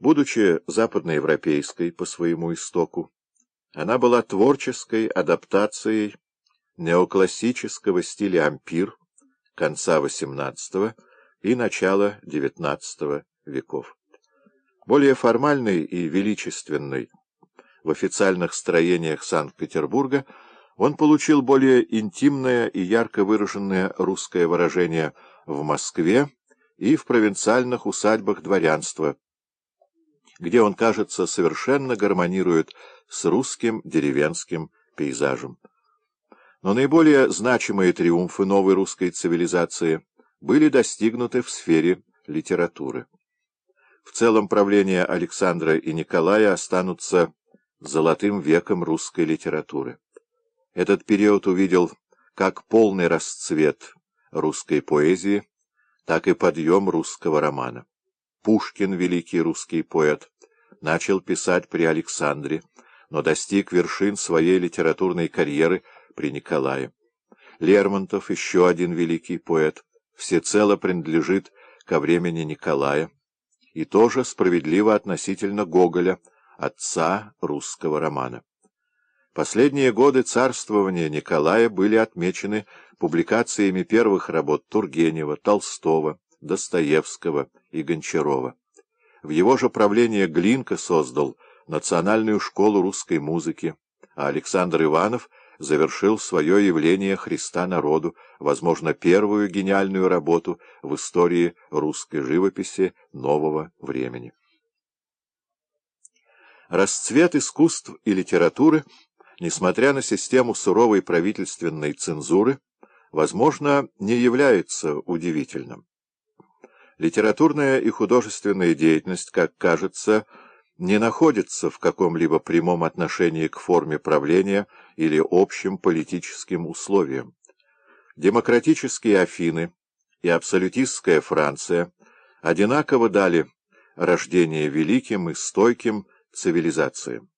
Будучи западноевропейской по своему истоку, она была творческой адаптацией неоклассического стиля ампир конца XVIII и начала XIX веков. Более формальный и величественный в официальных строениях Санкт-Петербурга, он получил более интимное и ярко выраженное русское выражение в Москве и в провинциальных усадьбах дворянства, где он, кажется, совершенно гармонирует с русским деревенским пейзажем. Но наиболее значимые триумфы новой русской цивилизации были достигнуты в сфере литературы. В целом правления Александра и Николая останутся золотым веком русской литературы. Этот период увидел как полный расцвет русской поэзии, так и подъем русского романа. Пушкин, великий русский поэт, начал писать при Александре, но достиг вершин своей литературной карьеры при Николае. Лермонтов, еще один великий поэт, всецело принадлежит ко времени Николая, и тоже справедливо относительно Гоголя, отца русского романа. Последние годы царствования Николая были отмечены публикациями первых работ Тургенева, Толстого, Достоевского и Гончарова. В его же правление Глинка создал Национальную школу русской музыки, а Александр Иванов завершил свое явление Христа народу, возможно, первую гениальную работу в истории русской живописи нового времени. Расцвет искусств и литературы, несмотря на систему суровой правительственной цензуры, возможно, не является удивительным. Литературная и художественная деятельность, как кажется, не находится в каком-либо прямом отношении к форме правления или общим политическим условиям. Демократические Афины и абсолютистская Франция одинаково дали рождение великим и стойким цивилизациям.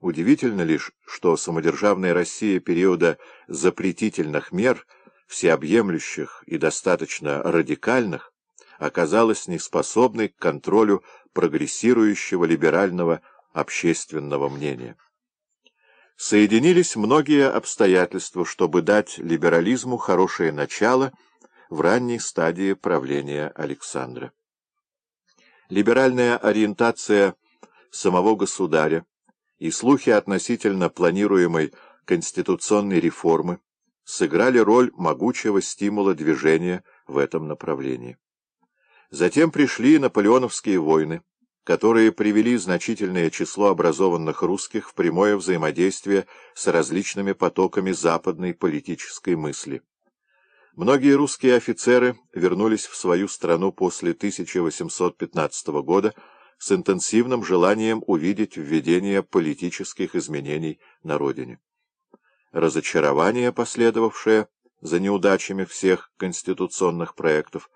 Удивительно лишь, что самодержавная Россия периода запретительных мер, всеобъемлющих и достаточно радикальных, оказалась неспособной к контролю прогрессирующего либерального общественного мнения. Соединились многие обстоятельства, чтобы дать либерализму хорошее начало в ранней стадии правления Александра. Либеральная ориентация самого государя и слухи относительно планируемой конституционной реформы сыграли роль могучего стимула движения в этом направлении. Затем пришли наполеоновские войны, которые привели значительное число образованных русских в прямое взаимодействие с различными потоками западной политической мысли. Многие русские офицеры вернулись в свою страну после 1815 года с интенсивным желанием увидеть введение политических изменений на родине. Разочарование, последовавшее за неудачами всех конституционных проектов,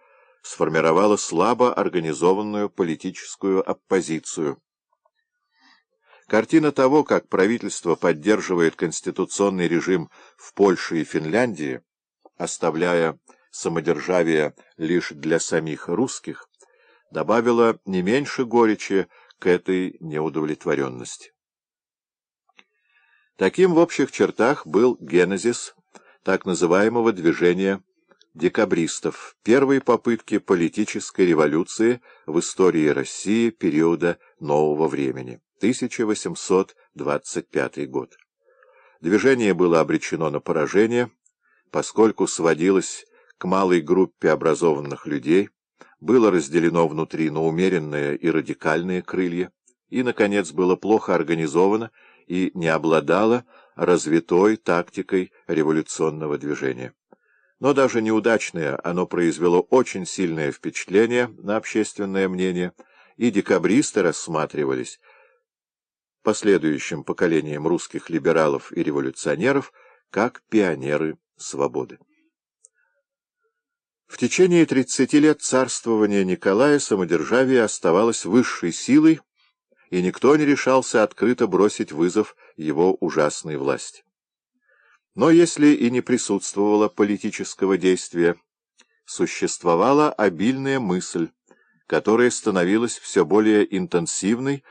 сформировала слабо организованную политическую оппозицию. Картина того, как правительство поддерживает конституционный режим в Польше и Финляндии, оставляя самодержавие лишь для самих русских, добавила не меньше горечи к этой неудовлетворенности. Таким в общих чертах был генезис так называемого движения декабристов, первой попытки политической революции в истории России периода нового времени, 1825 год. Движение было обречено на поражение, поскольку сводилось к малой группе образованных людей, было разделено внутри на умеренные и радикальные крылья, и, наконец, было плохо организовано и не обладало развитой тактикой революционного движения. Но даже неудачное оно произвело очень сильное впечатление на общественное мнение, и декабристы рассматривались последующим поколением русских либералов и революционеров как пионеры свободы. В течение 30 лет царствования Николая самодержавие оставалось высшей силой, и никто не решался открыто бросить вызов его ужасной власти. Но если и не присутствовало политического действия, существовала обильная мысль, которая становилась все более интенсивной